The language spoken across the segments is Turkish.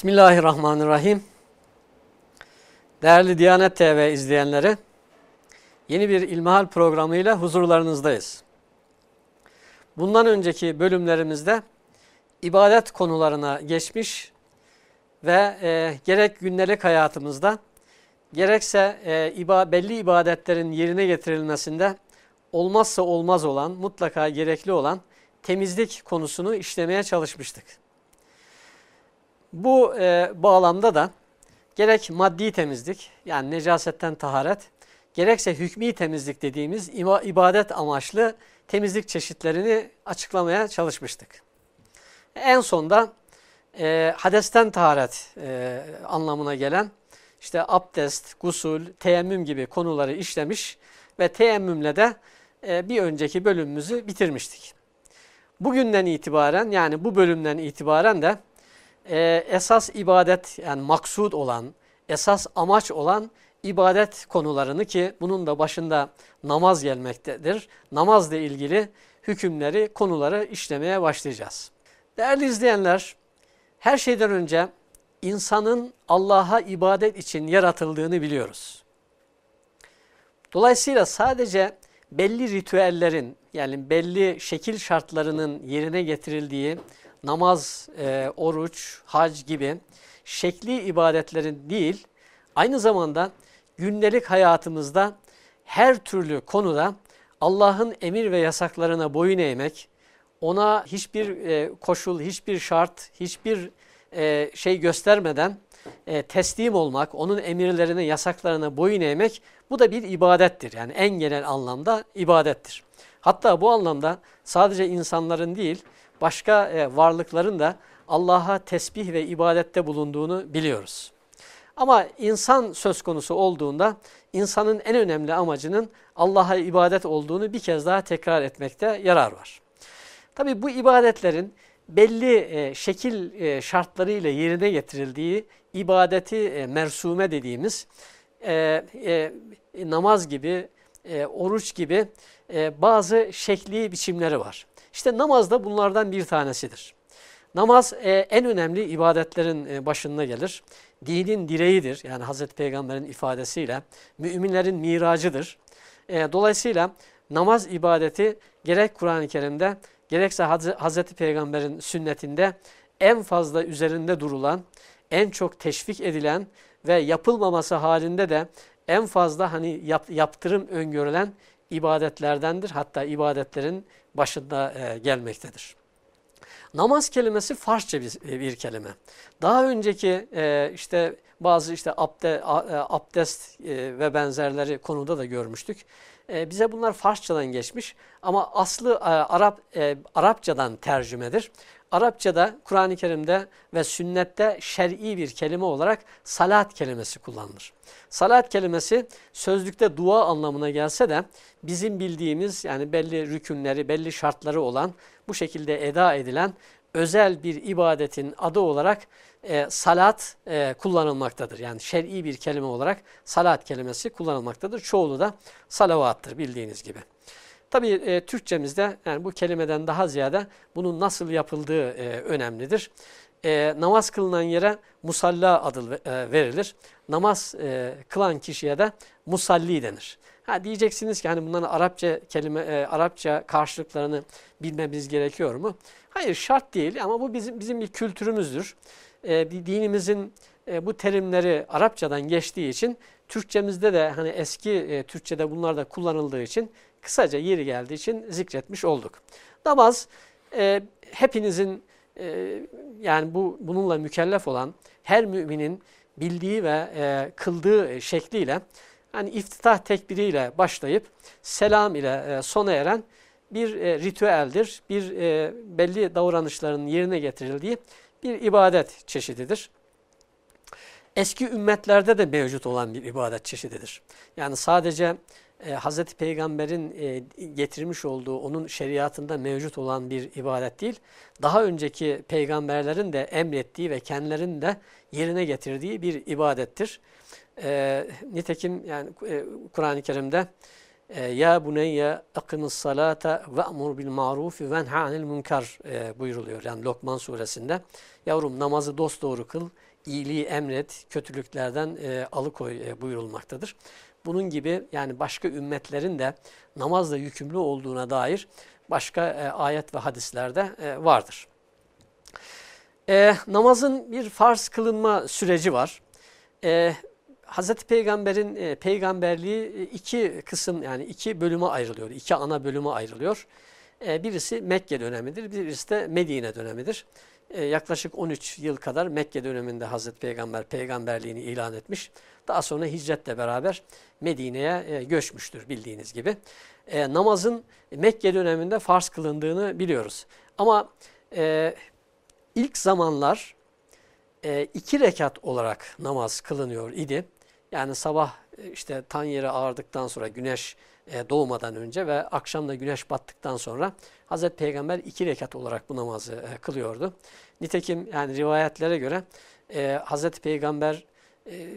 Bismillahirrahmanirrahim. Değerli Diyanet TV izleyenleri, yeni bir İlmihal programıyla huzurlarınızdayız. Bundan önceki bölümlerimizde ibadet konularına geçmiş ve e, gerek gündelik hayatımızda gerekse e, iba, belli ibadetlerin yerine getirilmesinde olmazsa olmaz olan, mutlaka gerekli olan temizlik konusunu işlemeye çalışmıştık. Bu e, bağlamda da gerek maddi temizlik yani necasetten taharet, gerekse hükmi temizlik dediğimiz ibadet amaçlı temizlik çeşitlerini açıklamaya çalışmıştık. En sonda e, hadesten taharet e, anlamına gelen işte abdest, gusul, teyemmüm gibi konuları işlemiş ve teyemmümle de e, bir önceki bölümümüzü bitirmiştik. Bugünden itibaren yani bu bölümden itibaren de e, esas ibadet yani maksud olan, esas amaç olan ibadet konularını ki bunun da başında namaz gelmektedir. Namazla ilgili hükümleri, konuları işlemeye başlayacağız. Değerli izleyenler, her şeyden önce insanın Allah'a ibadet için yaratıldığını biliyoruz. Dolayısıyla sadece belli ritüellerin yani belli şekil şartlarının yerine getirildiği namaz, e, oruç, hac gibi şekli ibadetlerin değil, aynı zamanda gündelik hayatımızda her türlü konuda Allah'ın emir ve yasaklarına boyun eğmek, ona hiçbir e, koşul, hiçbir şart, hiçbir e, şey göstermeden e, teslim olmak, onun emirlerine, yasaklarına boyun eğmek bu da bir ibadettir. Yani en genel anlamda ibadettir. Hatta bu anlamda sadece insanların değil, başka e, varlıkların da Allah'a tesbih ve ibadette bulunduğunu biliyoruz. Ama insan söz konusu olduğunda insanın en önemli amacının Allah'a ibadet olduğunu bir kez daha tekrar etmekte yarar var. Tabi bu ibadetlerin belli e, şekil e, şartlarıyla yerine getirildiği ibadeti e, mersume dediğimiz namaz gibi, oruç gibi bazı şekli biçimleri var. İşte namaz da bunlardan bir tanesidir. Namaz e, en önemli ibadetlerin e, başında gelir. Dinin direğidir. Yani Hazreti Peygamber'in ifadesiyle müminlerin miracıdır. E, dolayısıyla namaz ibadeti gerek Kur'an-ı Kerim'de gerekse Hazreti Peygamber'in sünnetinde en fazla üzerinde durulan, en çok teşvik edilen ve yapılmaması halinde de en fazla hani yap, yaptırım öngörülen ibadetlerdendir. Hatta ibadetlerin başında e, gelmektedir. Namaz kelimesi Farsça bir, e, bir kelime. Daha önceki e, işte bazı işte abde, e, abdest e, ve benzerleri konuda da görmüştük. E, bize bunlar Farsçadan geçmiş ama aslı e, Arap e, Arapçadan tercümedir. Arapçada, Kur'an-ı Kerim'de ve sünnette şer'i bir kelime olarak salat kelimesi kullanılır. Salat kelimesi sözlükte dua anlamına gelse de bizim bildiğimiz yani belli rükünleri, belli şartları olan bu şekilde eda edilen özel bir ibadetin adı olarak e, salat e, kullanılmaktadır. Yani şer'i bir kelime olarak salat kelimesi kullanılmaktadır. Çoğulu da salavattır bildiğiniz gibi. Tabii e, Türkçemizde yani bu kelimeden daha ziyade bunun nasıl yapıldığı e, önemlidir. E, namaz kılınan yere musalla adı e, verilir. Namaz e, kılan kişiye de musalli denir. Ha diyeceksiniz ki hani bunların Arapça kelime e, Arapça karşılıklarını bilmemiz gerekiyor mu? Hayır şart değil ama bu bizim bizim bir kültürümüzdür. E, dinimizin e, bu terimleri Arapçadan geçtiği için Türkçemizde de hani eski e, Türkçede bunlar da kullanıldığı için kısaca yeri geldiği için zikretmiş olduk. Namaz e, hepinizin e, yani bu bununla mükellef olan her müminin bildiği ve e, kıldığı şekliyle hani iftitah tekbiriyle başlayıp selam ile e, sona eren bir e, ritüeldir. Bir e, belli davranışların yerine getirildiği bir ibadet çeşididir. Eski ümmetlerde de mevcut olan bir ibadet çeşididir. Yani sadece e, Hz. Peygamber'in e, getirmiş olduğu, onun şeriatında mevcut olan bir ibadet değil, daha önceki peygamberlerin de emrettiği ve kendilerinin de yerine getirdiği bir ibadettir. E, nitekim yani e, Kur'an-ı Kerim'de e, ya buneyye akimus salata ve amur bil marufi ve anil munkar e, buyuruluyor. Yani Lokman suresinde. Yavrum namazı dosdoğru kıl, iyiliği emret, kötülüklerden e, alıkoy e, buyurulmaktadır. Bunun gibi yani başka ümmetlerin de namazla yükümlü olduğuna dair başka e, ayet ve hadislerde e, vardır. E, namazın bir farz kılınma süreci var. E, Hazreti Peygamber'in e, peygamberliği e, iki kısım yani iki bölüme ayrılıyor. iki ana bölüme ayrılıyor. E, birisi Mekke dönemidir, birisi de Medine dönemidir. E, yaklaşık 13 yıl kadar Mekke döneminde Hazreti Peygamber peygamberliğini ilan etmiş. Daha sonra hicretle beraber Medine'ye e, göçmüştür bildiğiniz gibi. E, namazın Mekke döneminde farz kılındığını biliyoruz. Ama e, ilk zamanlar e, iki rekat olarak namaz kılınıyor idi. Yani sabah işte tan yeri ağardıktan sonra güneş doğmadan önce ve akşamda güneş battıktan sonra Hazreti Peygamber iki rekat olarak bu namazı e, kılıyordu. Nitekim yani rivayetlere göre Hazreti Peygamber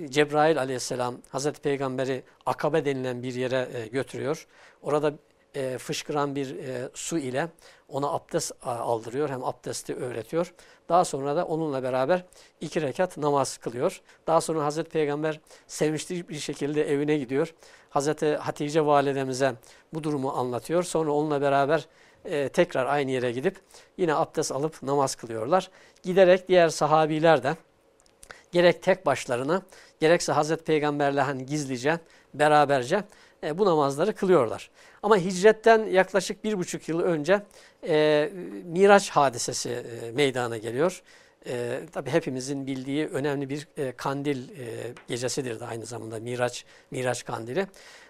Cebrail aleyhisselam Hazreti Peygamber'i Akabe denilen bir yere götürüyor. Orada e, fışkıran bir e, su ile ona abdest aldırıyor. Hem abdesti öğretiyor. Daha sonra da onunla beraber iki rekat namaz kılıyor. Daha sonra Hazreti Peygamber sevinçli bir şekilde evine gidiyor. Hazreti Hatice validemize bu durumu anlatıyor. Sonra onunla beraber e, tekrar aynı yere gidip yine abdest alıp namaz kılıyorlar. Giderek diğer sahabiler de gerek tek başlarına gerekse Hazreti Peygamberle hani gizlice beraberce e, bu namazları kılıyorlar. Ama hicretten yaklaşık bir buçuk yıl önce e, Miraç hadisesi e, meydana geliyor. E, tabi hepimizin bildiği önemli bir e, kandil e, gecesidir de aynı zamanda Miraç, Miraç kandili.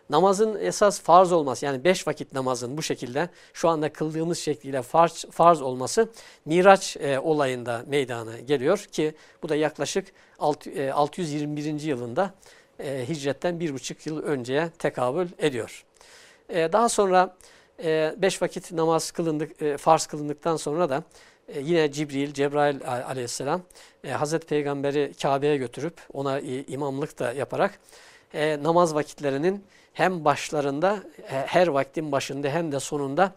Namazın esas farz olması yani beş vakit namazın bu şekilde şu anda kıldığımız şekliyle farz, farz olması Miraç e, olayında meydana geliyor ki bu da yaklaşık 6, e, 621. yılında e, hicretten bir buçuk yıl önceye tekabül ediyor. E, daha sonra e, beş vakit namaz kılındık, e, farz kılındıktan sonra da e, yine Cibril, Cebrail aleyhisselam e, Hazreti Peygamber'i Kabe'ye götürüp ona e, imamlık da yaparak e, namaz vakitlerinin hem başlarında, her vaktin başında hem de sonunda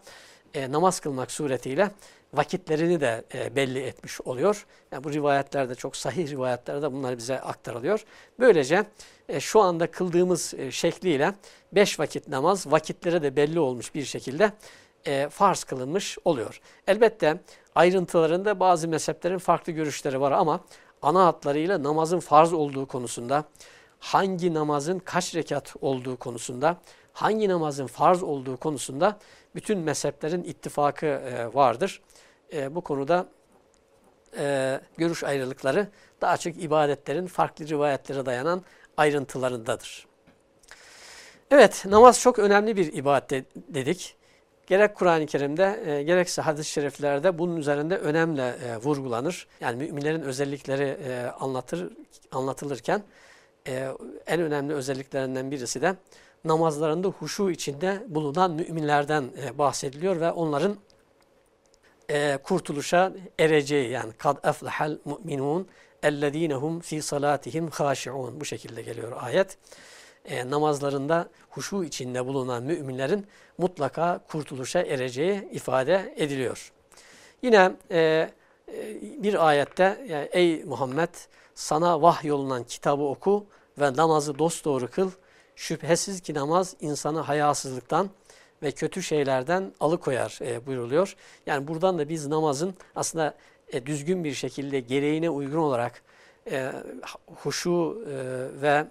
e, namaz kılmak suretiyle vakitlerini de e, belli etmiş oluyor. Yani bu rivayetlerde çok sahih rivayetlerde bunlar bize aktarılıyor. Böylece e, şu anda kıldığımız şekliyle beş vakit namaz vakitleri de belli olmuş bir şekilde farz kılınmış oluyor. Elbette ayrıntılarında bazı mezheplerin farklı görüşleri var ama ana hatlarıyla namazın farz olduğu konusunda, hangi namazın kaç rekat olduğu konusunda, hangi namazın farz olduğu konusunda bütün mezheplerin ittifakı e, vardır. E, bu konuda e, görüş ayrılıkları daha çok ibadetlerin farklı rivayetlere dayanan ayrıntılarındadır. Evet, namaz çok önemli bir ibadet dedik. Gerek Kur'an-ı Kerim'de e, gerekse hadis-i şeriflerde bunun üzerinde önemli e, vurgulanır. Yani müminlerin özellikleri e, anlatır anlatılırken e, en önemli özelliklerinden birisi de namazlarında huşu içinde bulunan müminlerden e, bahsediliyor ve onların e, kurtuluşa ereceği yani kad eflahal mu'minun ellezinehum fi salatihim haşiun bu şekilde geliyor ayet. Namazlarında huşu içinde bulunan müminlerin mutlaka kurtuluşa ereceği ifade ediliyor. Yine bir ayette yani, ey Muhammed sana vahyolunan kitabı oku ve namazı dosdoğru kıl. Şüphesiz ki namaz insanı hayasızlıktan ve kötü şeylerden alıkoyar e, buyruluyor. Yani buradan da biz namazın aslında e, düzgün bir şekilde gereğine uygun olarak e, huşu e, ve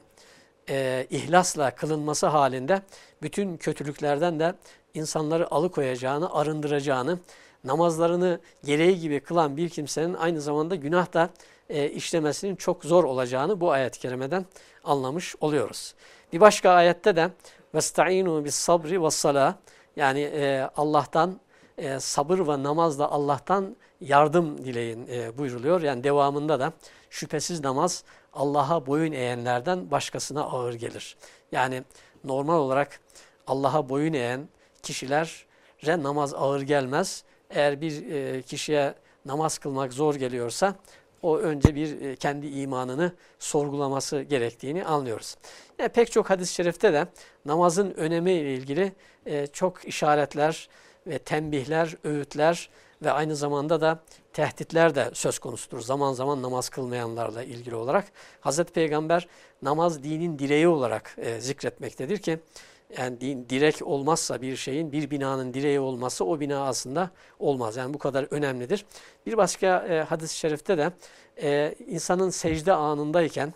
e, ihlasla kılınması halinde bütün kötülüklerden de insanları alıkoyacağını, arındıracağını, namazlarını gereği gibi kılan bir kimsenin aynı zamanda günah da e, işlemesinin çok zor olacağını bu ayet-i kerimeden anlamış oluyoruz. Bir başka ayette de وَاسْتَعِينُوا بِالصَّبْرِ وَالصَّلَاةِ Yani e, Allah'tan e, sabır ve namazla Allah'tan yardım dileyin e, buyruluyor. Yani devamında da şüphesiz namaz Allah'a boyun eğenlerden başkasına ağır gelir. Yani normal olarak Allah'a boyun eğen kişilere namaz ağır gelmez. Eğer bir e, kişiye namaz kılmak zor geliyorsa o önce bir e, kendi imanını sorgulaması gerektiğini anlıyoruz. Yani pek çok hadis-i şerifte de namazın önemi ile ilgili e, çok işaretler ve tembihler, öğütler ve aynı zamanda da tehditler de söz konusudur. Zaman zaman namaz kılmayanlarla ilgili olarak. Hazreti Peygamber namaz dinin direği olarak e, zikretmektedir ki yani direk olmazsa bir şeyin bir binanın direği olmazsa o bina aslında olmaz. Yani bu kadar önemlidir. Bir başka e, hadis-i şerifte de e, insanın secde anındayken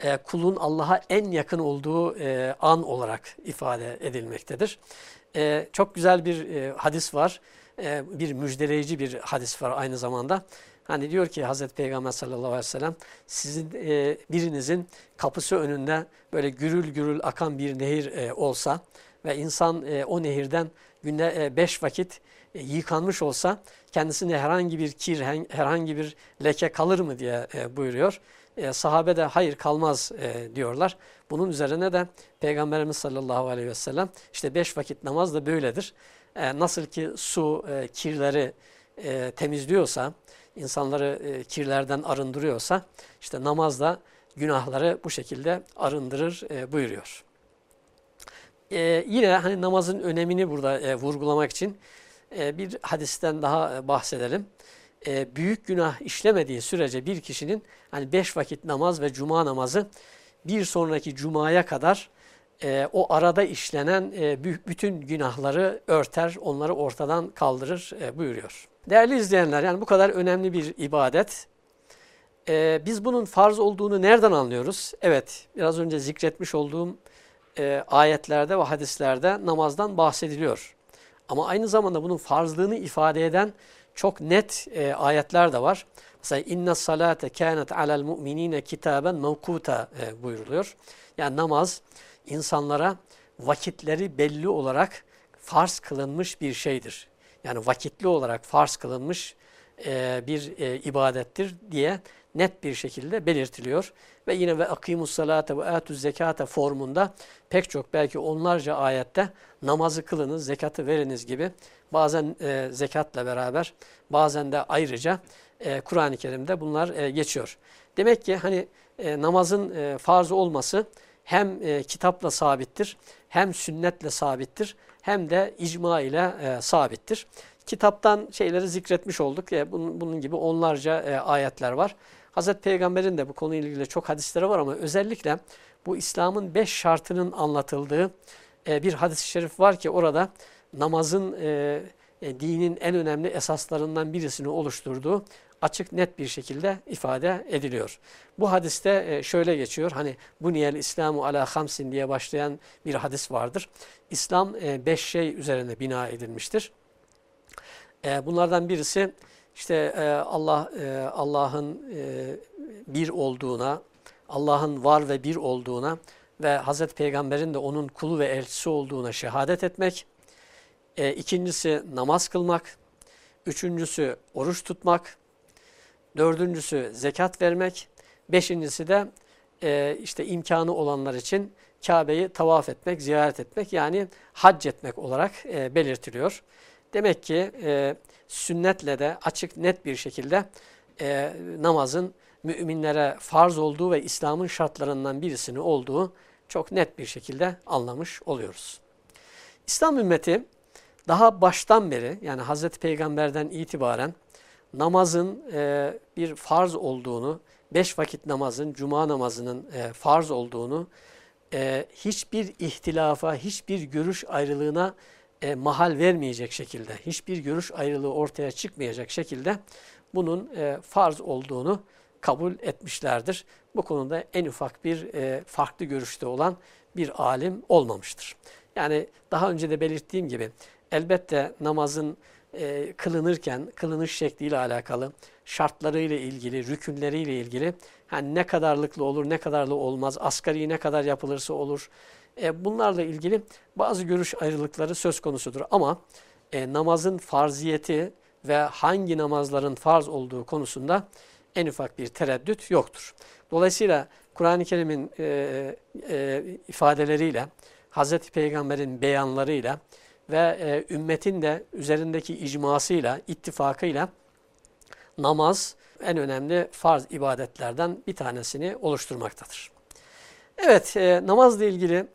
e, kulun Allah'a en yakın olduğu e, an olarak ifade edilmektedir. E, çok güzel bir e, hadis var. E, bir müjdeleyici bir hadis var aynı zamanda. Hani diyor ki Hazreti Peygamber sallallahu aleyhi ve sellem sizin e, birinizin kapısı önünde böyle gürül gürül akan bir nehir e, olsa ve insan e, o nehirden günde e, beş vakit e, yıkanmış olsa kendisinde herhangi bir kir, herhangi bir leke kalır mı diye e, buyuruyor. E, sahabe de hayır kalmaz e, diyorlar. Bunun üzerine de Peygamberimiz sallallahu aleyhi ve sellem işte beş vakit namaz da böyledir. E, nasıl ki su e, kirleri e, temizliyorsa, insanları e, kirlerden arındırıyorsa işte namaz da günahları bu şekilde arındırır e, buyuruyor. E, yine hani namazın önemini burada vurgulamak için bir hadisten daha bahsedelim. Büyük günah işlemediği sürece bir kişinin hani beş vakit namaz ve cuma namazı bir sonraki cumaya kadar e, o arada işlenen e, bütün günahları örter, onları ortadan kaldırır e, buyuruyor. Değerli izleyenler yani bu kadar önemli bir ibadet. Ee, biz bunun farz olduğunu nereden anlıyoruz? Evet biraz önce zikretmiş olduğum e, ayetlerde ve hadislerde namazdan bahsediliyor. Ama aynı zamanda bunun farzlığını ifade eden çok net e, ayetler de var. Mesela inna salate kanet alel mu'minine kitaben mevkuta e, buyuruluyor. Yani namaz insanlara vakitleri belli olarak farz kılınmış bir şeydir yani vakitli olarak farz kılınmış e, bir e, ibadettir diye net bir şekilde belirtiliyor. Ve yine ve akimus salate ve atuz zekate formunda pek çok belki onlarca ayette namazı kılınız, zekatı veriniz gibi bazen e, zekatla beraber bazen de ayrıca e, Kur'an-ı Kerim'de bunlar e, geçiyor. Demek ki hani e, namazın e, farz olması hem e, kitapla sabittir hem sünnetle sabittir hem de icma ile e, sabittir. Kitaptan şeyleri zikretmiş olduk. E, bunun, bunun gibi onlarca e, ayetler var. Hazreti Peygamber'in de bu konuyla ilgili çok hadisleri var ama özellikle bu İslam'ın beş şartının anlatıldığı e, bir hadis-i şerif var ki orada namazın e, e, dinin en önemli esaslarından birisini oluşturduğu açık net bir şekilde ifade ediliyor. Bu hadiste e, şöyle geçiyor. Hani bu niyel İslamu ala hamsin diye başlayan bir hadis vardır. İslam e, beş şey üzerine bina edilmiştir. E, bunlardan birisi işte Allah Allah'ın bir olduğuna, Allah'ın var ve bir olduğuna ve Hazreti Peygamber'in de onun kulu ve elçisi olduğuna şehadet etmek. İkincisi namaz kılmak. Üçüncüsü oruç tutmak. Dördüncüsü zekat vermek. Beşincisi de e, işte imkanı olanlar için Kabe'yi tavaf etmek, ziyaret etmek yani hac etmek olarak e, belirtiliyor. Demek ki e, sünnetle de açık net bir şekilde e, namazın müminlere farz olduğu ve İslam'ın şartlarından birisini olduğu çok net bir şekilde anlamış oluyoruz. İslam ümmeti daha baştan beri yani Hazreti Peygamber'den itibaren namazın e, bir farz olduğunu, beş vakit namazın, cuma namazının e, farz olduğunu, e, hiçbir ihtilafa, hiçbir görüş ayrılığına e, mahal vermeyecek şekilde, hiçbir görüş ayrılığı ortaya çıkmayacak şekilde bunun e, farz olduğunu kabul etmişlerdir. Bu konuda en ufak bir e, farklı görüşte olan bir alim olmamıştır. Yani daha önce de belirttiğim gibi elbette namazın e, kılınırken kılınış şekliyle alakalı, şartlarıyla ilgili, rükünleriyle ilgili yani ne kadarlıklı olur, ne kadarlı olmaz, asgari ne kadar yapılırsa olur. E, bunlarla ilgili bazı görüş ayrılıkları söz konusudur. Ama e, namazın farziyeti ve hangi namazların farz olduğu konusunda en ufak bir tereddüt yoktur. Dolayısıyla Kur'an-ı Kerim'in e, e, ifadeleriyle, Hz. Peygamber'in beyanlarıyla, ve e, ümmetin de üzerindeki icmasıyla, ittifakıyla namaz en önemli farz ibadetlerden bir tanesini oluşturmaktadır. Evet, e, namazla ilgili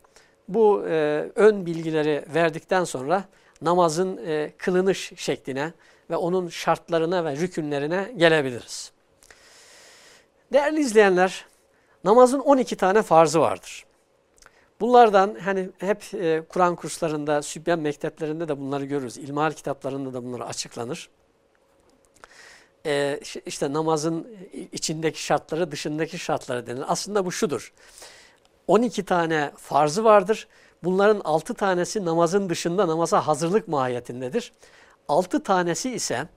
bu e, ön bilgileri verdikten sonra namazın e, kılınış şekline ve onun şartlarına ve rükünlerine gelebiliriz. Değerli izleyenler, namazın 12 tane farzı vardır. Bunlardan hani hep e, Kur'an kurslarında, Sübyan mekteplerinde de bunları görürüz. İlmihal kitaplarında da bunları açıklanır. E, işte namazın içindeki şartları, dışındaki şartları denir. Aslında bu şudur. 12 tane farzı vardır. Bunların 6 tanesi namazın dışında namaza hazırlık mahiyetindedir. 6 tanesi ise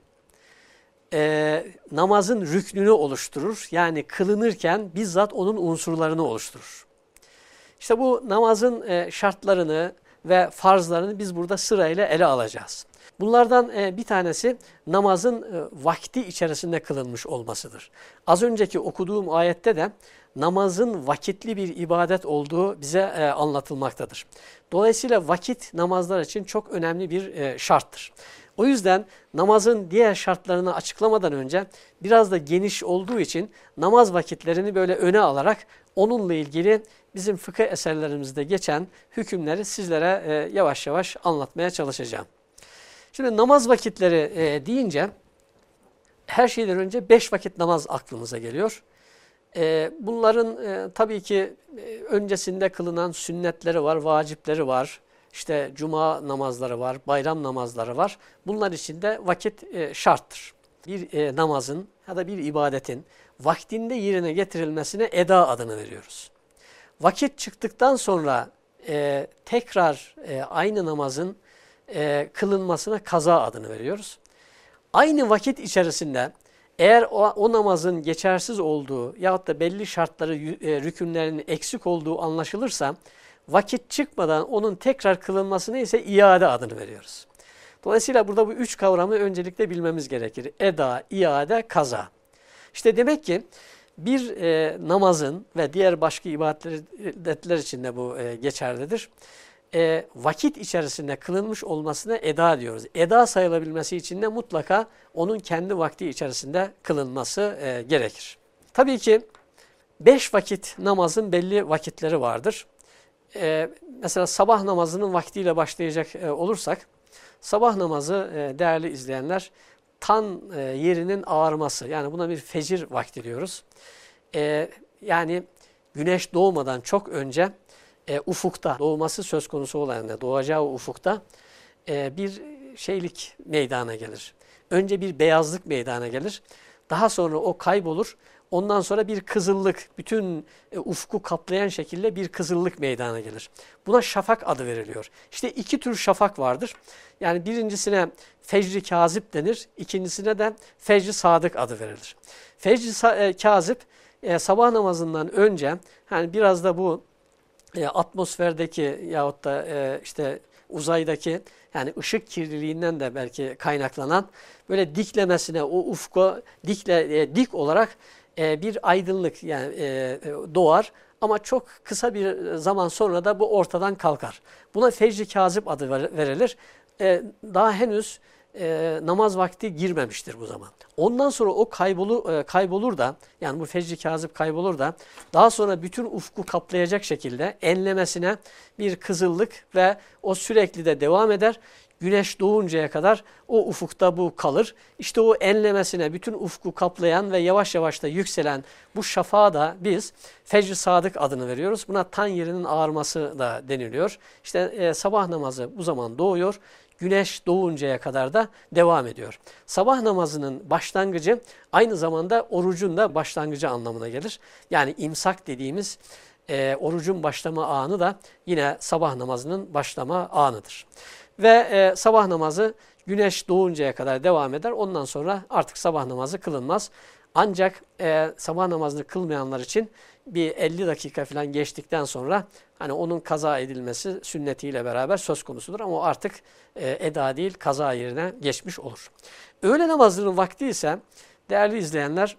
e, namazın rüknünü oluşturur. Yani kılınırken bizzat onun unsurlarını oluşturur. İşte bu namazın e, şartlarını ve farzlarını biz burada sırayla ele alacağız. Bunlardan e, bir tanesi namazın e, vakti içerisinde kılınmış olmasıdır. Az önceki okuduğum ayette de namazın vakitli bir ibadet olduğu bize anlatılmaktadır. Dolayısıyla vakit namazlar için çok önemli bir şarttır. O yüzden namazın diğer şartlarını açıklamadan önce biraz da geniş olduğu için namaz vakitlerini böyle öne alarak onunla ilgili bizim fıkıh eserlerimizde geçen hükümleri sizlere e, yavaş yavaş anlatmaya çalışacağım. Şimdi namaz vakitleri e, deyince her şeyden önce beş vakit namaz aklımıza geliyor. E, bunların e, tabii ki e, öncesinde kılınan sünnetleri var, vacipleri var. İşte cuma namazları var, bayram namazları var. Bunlar için de vakit e, şarttır. Bir e, namazın ya da bir ibadetin vaktinde yerine getirilmesine eda adını veriyoruz. Vakit çıktıktan sonra e, tekrar e, aynı namazın e, kılınmasına kaza adını veriyoruz. Aynı vakit içerisinde eğer o, o namazın geçersiz olduğu yahut da belli şartları, e, rükünlerinin eksik olduğu anlaşılırsa vakit çıkmadan onun tekrar kılınmasına ise iade adını veriyoruz. Dolayısıyla burada bu üç kavramı öncelikle bilmemiz gerekir. Eda, iade, kaza. İşte demek ki bir e, namazın ve diğer başka ibadetler için de bu e, geçerlidir. E, vakit içerisinde kılınmış olmasına eda diyoruz. Eda sayılabilmesi için de mutlaka onun kendi vakti içerisinde kılınması e, gerekir. Tabii ki beş vakit namazın belli vakitleri vardır. E, mesela sabah namazının vaktiyle başlayacak e, olursak, sabah namazı e, değerli izleyenler tan e, yerinin ağarması yani buna bir fecir vakti diyoruz. E, yani güneş doğmadan çok önce e, ufukta doğması söz konusu olan doğacağı ufukta e, bir şeylik meydana gelir. Önce bir beyazlık meydana gelir. Daha sonra o kaybolur. Ondan sonra bir kızıllık, bütün e, ufku kaplayan şekilde bir kızıllık meydana gelir. Buna şafak adı veriliyor. İşte iki tür şafak vardır. Yani birincisine fecri kazip denir, ikincisine de fecri sadık adı verilir. Fecri e, kazip e, sabah namazından önce, yani biraz da bu atmosferdeki yahut da işte uzaydaki yani ışık kirliliğinden de belki kaynaklanan böyle diklemesine o ufku dikle dik olarak e, bir aydınlık yani e, e, doğar ama çok kısa bir zaman sonra da bu ortadan kalkar. Buna fecri kazip adı verilir. E, daha henüz e, namaz vakti girmemiştir bu zaman. Ondan sonra o kaybolu, e, kaybolur da yani bu fecri kazip kaybolur da daha sonra bütün ufku kaplayacak şekilde enlemesine bir kızıllık ve o sürekli de devam eder. Güneş doğuncaya kadar o ufukta bu kalır. İşte o enlemesine bütün ufku kaplayan ve yavaş yavaş da yükselen bu şafağa da biz fecr sadık adını veriyoruz. Buna tan yerinin ağarması da deniliyor. İşte e, sabah namazı bu zaman doğuyor güneş doğuncaya kadar da devam ediyor. Sabah namazının başlangıcı aynı zamanda orucun da başlangıcı anlamına gelir. Yani imsak dediğimiz e, orucun başlama anı da yine sabah namazının başlama anıdır. Ve e, sabah namazı güneş doğuncaya kadar devam eder. Ondan sonra artık sabah namazı kılınmaz. Ancak e, sabah namazını kılmayanlar için bir 50 dakika falan geçtikten sonra hani onun kaza edilmesi sünnetiyle beraber söz konusudur ama o artık e, eda değil kaza yerine geçmiş olur. Öğle namazının vakti ise değerli izleyenler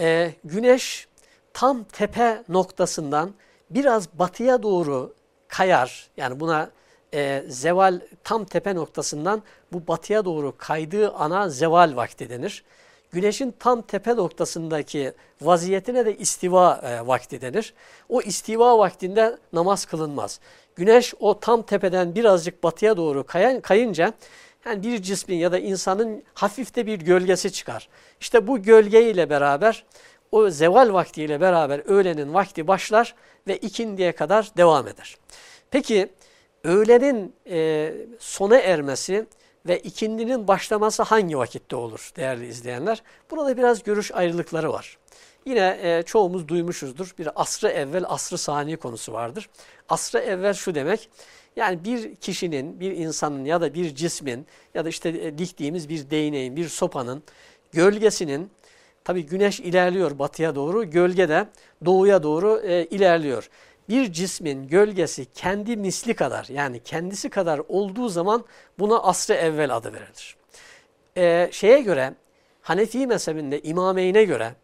e, güneş tam tepe noktasından biraz batıya doğru kayar. Yani buna e, zeval tam tepe noktasından bu batıya doğru kaydığı ana zeval vakti denir. güneşin tam tepe noktasındaki vaziyetine de istiva e, vakti denir. O istiva vaktinde namaz kılınmaz. Güneş o tam tepeden birazcık batıya doğru kayan, kayınca yani bir cismin ya da insanın hafifte bir gölgesi çıkar. İşte bu gölge ile beraber o zeval vaktiyle beraber öğlenin vakti başlar ve ikindiye kadar devam eder. Peki öğlenin e, sona ermesi ve ikindinin başlaması hangi vakitte olur değerli izleyenler? Burada biraz görüş ayrılıkları var. Yine e, çoğumuz duymuşuzdur. Bir asrı evvel, asrı sani konusu vardır. Asrı evvel şu demek, yani bir kişinin, bir insanın ya da bir cismin ya da işte e, diktiğimiz bir değneğin, bir sopanın gölgesinin, tabi güneş ilerliyor batıya doğru, gölge de doğuya doğru e, ilerliyor. Bir cismin gölgesi kendi misli kadar yani kendisi kadar olduğu zaman buna asrı evvel adı verilir. E, şeye göre, Hanefi mezhebinde imameyne göre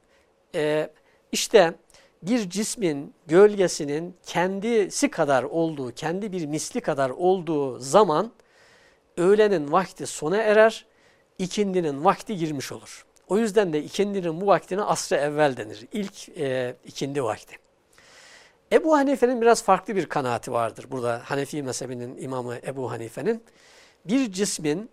e, işte bir cismin gölgesinin kendisi kadar olduğu, kendi bir misli kadar olduğu zaman öğlenin vakti sona erer, ikindinin vakti girmiş olur. O yüzden de ikindinin bu vaktine asrı evvel denir. İlk e, ikindi vakti. Ebu Hanife'nin biraz farklı bir kanaati vardır. Burada Hanefi mezhebinin imamı Ebu Hanife'nin. Bir cismin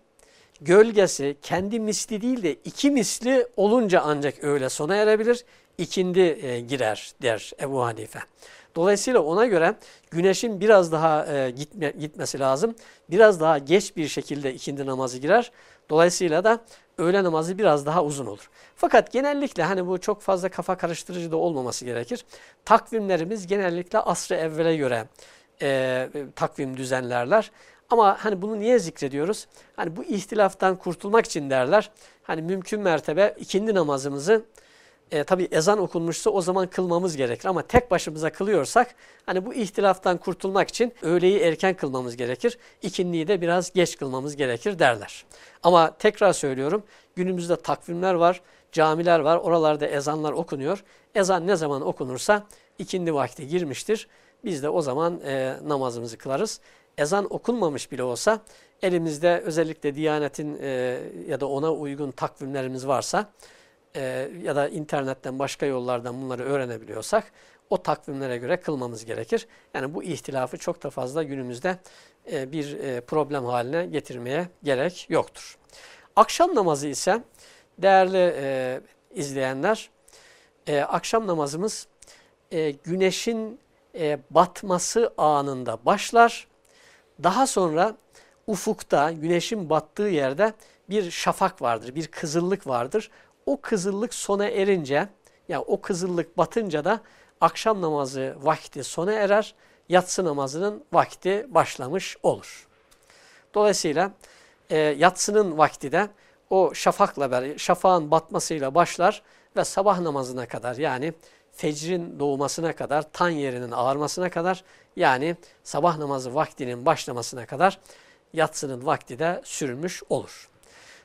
gölgesi kendi misli değil de iki misli olunca ancak öyle sona erebilir ikindi e, girer der Ebu Hanife. Dolayısıyla ona göre güneşin biraz daha e, gitme, gitmesi lazım. Biraz daha geç bir şekilde ikindi namazı girer. Dolayısıyla da öğle namazı biraz daha uzun olur. Fakat genellikle hani bu çok fazla kafa karıştırıcı da olmaması gerekir. Takvimlerimiz genellikle asrı evvele göre e, takvim düzenlerler. Ama hani bunu niye zikrediyoruz? Hani bu ihtilaftan kurtulmak için derler. Hani mümkün mertebe ikindi namazımızı e, tabi ezan okunmuşsa o zaman kılmamız gerekir ama tek başımıza kılıyorsak hani bu ihtilaftan kurtulmak için öğleyi erken kılmamız gerekir. İkinliği de biraz geç kılmamız gerekir derler. Ama tekrar söylüyorum günümüzde takvimler var, camiler var, oralarda ezanlar okunuyor. Ezan ne zaman okunursa ikindi vakti girmiştir. Biz de o zaman e, namazımızı kılarız. Ezan okunmamış bile olsa elimizde özellikle Diyanet'in e, ya da ona uygun takvimlerimiz varsa e, ya da internetten başka yollardan bunları öğrenebiliyorsak o takvimlere göre kılmamız gerekir. Yani bu ihtilafı çok da fazla günümüzde e, bir e, problem haline getirmeye gerek yoktur. Akşam namazı ise değerli e, izleyenler, e, akşam namazımız e, güneşin e, batması anında başlar. Daha sonra ufukta, güneşin battığı yerde bir şafak vardır, bir kızıllık vardır o kızıllık sona erince, ya yani o kızıllık batınca da akşam namazı vakti sona erer, yatsı namazının vakti başlamış olur. Dolayısıyla e, yatsının vakti de o şafakla şafağın batmasıyla başlar ve sabah namazına kadar yani fecrin doğmasına kadar, tan yerinin ağarmasına kadar yani sabah namazı vaktinin başlamasına kadar yatsının vakti de sürmüş olur.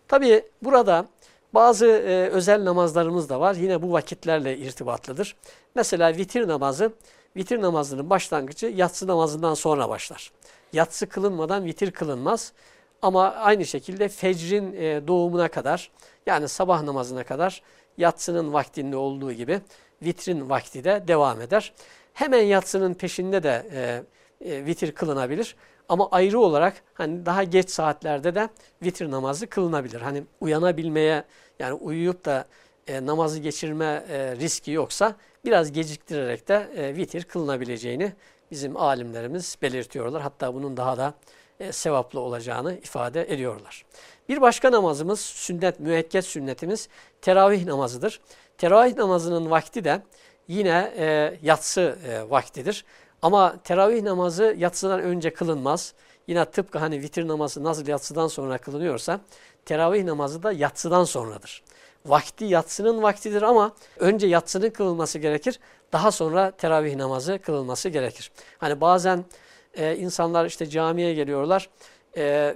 Tabi burada bazı e, özel namazlarımız da var. Yine bu vakitlerle irtibatlıdır. Mesela vitir namazı, vitir namazının başlangıcı yatsı namazından sonra başlar. Yatsı kılınmadan vitir kılınmaz. Ama aynı şekilde fecrin e, doğumuna kadar yani sabah namazına kadar yatsının vaktinde olduğu gibi vitrin vakti de devam eder. Hemen yatsının peşinde de e, e, vitir kılınabilir. Ama ayrı olarak hani daha geç saatlerde de vitir namazı kılınabilir. Hani uyanabilmeye yani uyuyup da e, namazı geçirme e, riski yoksa biraz geciktirerek de e, vitir kılınabileceğini bizim alimlerimiz belirtiyorlar. Hatta bunun daha da e, sevaplı olacağını ifade ediyorlar. Bir başka namazımız sünnet, müekket sünnetimiz teravih namazıdır. Teravih namazının vakti de yine e, yatsı e, vaktidir. Ama teravih namazı yatsıdan önce kılınmaz. Yine tıpkı hani vitir namazı nasıl yatsıdan sonra kılınıyorsa teravih namazı da yatsıdan sonradır. Vakti yatsının vaktidir ama önce yatsının kılınması gerekir. Daha sonra teravih namazı kılınması gerekir. Hani bazen e, insanlar işte camiye geliyorlar. E,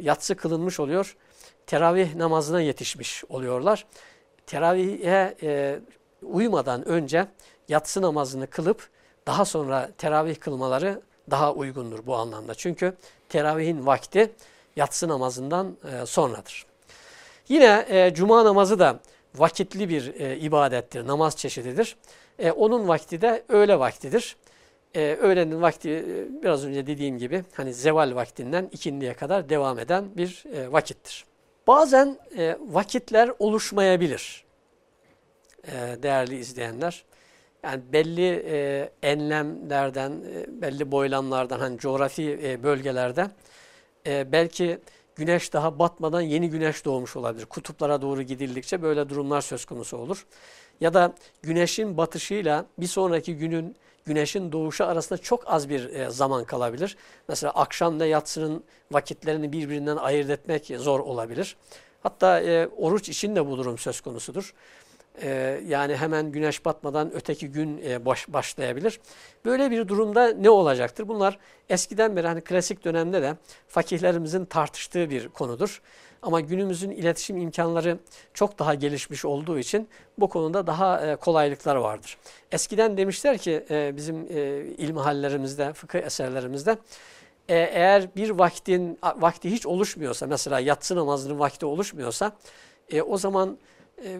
yatsı kılınmış oluyor. Teravih namazına yetişmiş oluyorlar. Teravihe e, uymadan önce yatsı namazını kılıp daha sonra teravih kılmaları daha uygundur bu anlamda. Çünkü teravihin vakti yatsı namazından e, sonradır. Yine e, cuma namazı da vakitli bir e, ibadettir, namaz çeşididir. E, onun vakti de öğle vaktidir. E, öğlenin vakti biraz önce dediğim gibi hani zeval vaktinden ikindiye kadar devam eden bir vakittir. Bazen vakitler oluşmayabilir değerli izleyenler. Yani belli e, enlemlerden, e, belli boylamlardan, hani coğrafi e, bölgelerde e, belki güneş daha batmadan yeni güneş doğmuş olabilir. Kutuplara doğru gidildikçe böyle durumlar söz konusu olur. Ya da güneşin batışıyla bir sonraki günün güneşin doğuşu arasında çok az bir e, zaman kalabilir. Mesela akşamla yatsının vakitlerini birbirinden ayırt etmek zor olabilir. Hatta e, oruç için de bu durum söz konusudur. E, yani hemen güneş batmadan öteki gün e, baş, başlayabilir. Böyle bir durumda ne olacaktır? Bunlar eskiden beri hani klasik dönemde de fakihlerimizin tartıştığı bir konudur. Ama günümüzün iletişim imkanları çok daha gelişmiş olduğu için bu konuda daha e, kolaylıklar vardır. Eskiden demişler ki e, bizim e, ilmihallerimizde, fıkıh eserlerimizde eğer bir vaktin vakti hiç oluşmuyorsa mesela yatsı namazının vakti oluşmuyorsa o zaman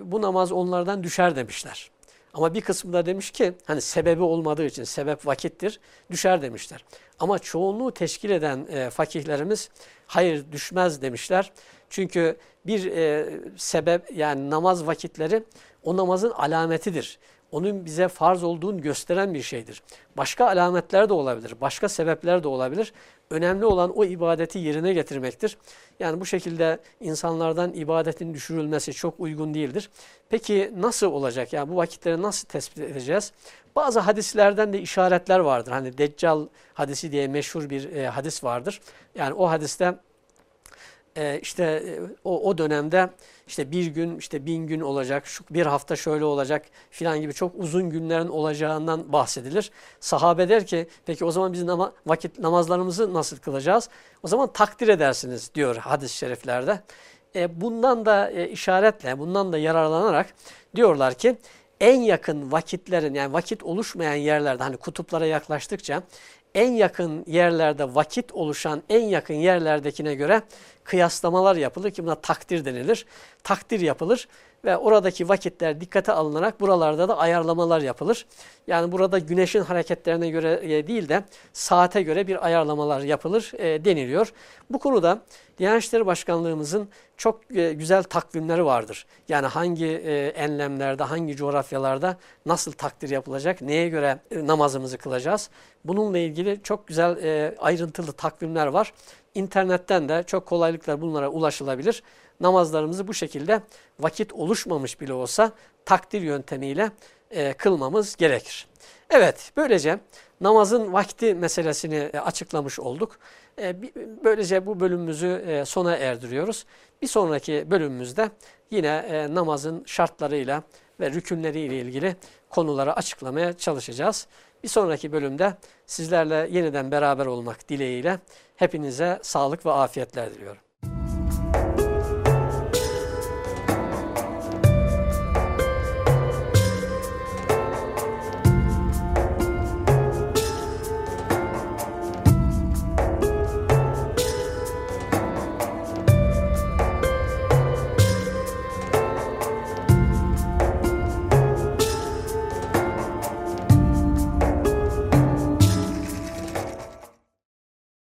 bu namaz onlardan düşer demişler. Ama bir kısmında demiş ki hani sebebi olmadığı için sebep vakittir düşer demişler. Ama çoğunluğu teşkil eden e, fakihlerimiz hayır düşmez demişler. Çünkü bir e, sebep yani namaz vakitleri o namazın alametidir. Onun bize farz olduğunu gösteren bir şeydir. Başka alametler de olabilir, başka sebepler de olabilir. Önemli olan o ibadeti yerine getirmektir. Yani bu şekilde insanlardan ibadetin düşürülmesi çok uygun değildir. Peki nasıl olacak? Yani bu vakitleri nasıl tespit edeceğiz? Bazı hadislerden de işaretler vardır. Hani Deccal hadisi diye meşhur bir e, hadis vardır. Yani o hadiste e, işte o, o dönemde işte bir gün işte bin gün olacak, şu bir hafta şöyle olacak filan gibi çok uzun günlerin olacağından bahsedilir. Sahabe der ki peki o zaman biz nama, vakit namazlarımızı nasıl kılacağız? O zaman takdir edersiniz diyor hadis-i şeriflerde. E, bundan da e, işaretle, bundan da yararlanarak diyorlar ki en yakın vakitlerin yani vakit oluşmayan yerlerde hani kutuplara yaklaştıkça en yakın yerlerde vakit oluşan en yakın yerlerdekine göre kıyaslamalar yapılır ki buna takdir denilir. Takdir yapılır ve oradaki vakitler dikkate alınarak buralarda da ayarlamalar yapılır. Yani burada güneşin hareketlerine göre e, değil de saate göre bir ayarlamalar yapılır e, deniliyor. Bu konuda Diyanet İşleri Başkanlığımızın çok e, güzel takvimleri vardır. Yani hangi e, enlemlerde, hangi coğrafyalarda nasıl takdir yapılacak, neye göre e, namazımızı kılacağız. Bununla ilgili çok güzel e, ayrıntılı takvimler var. İnternetten de çok kolaylıkla bunlara ulaşılabilir. Namazlarımızı bu şekilde vakit oluşmamış bile olsa takdir yöntemiyle e, kılmamız gerekir. Evet, böylece namazın vakti meselesini e, açıklamış olduk. E, böylece bu bölümümüzü e, sona erdiriyoruz. Bir sonraki bölümümüzde yine namazın şartlarıyla ve rükünleriyle ilgili konuları açıklamaya çalışacağız. Bir sonraki bölümde sizlerle yeniden beraber olmak dileğiyle hepinize sağlık ve afiyetler diliyorum.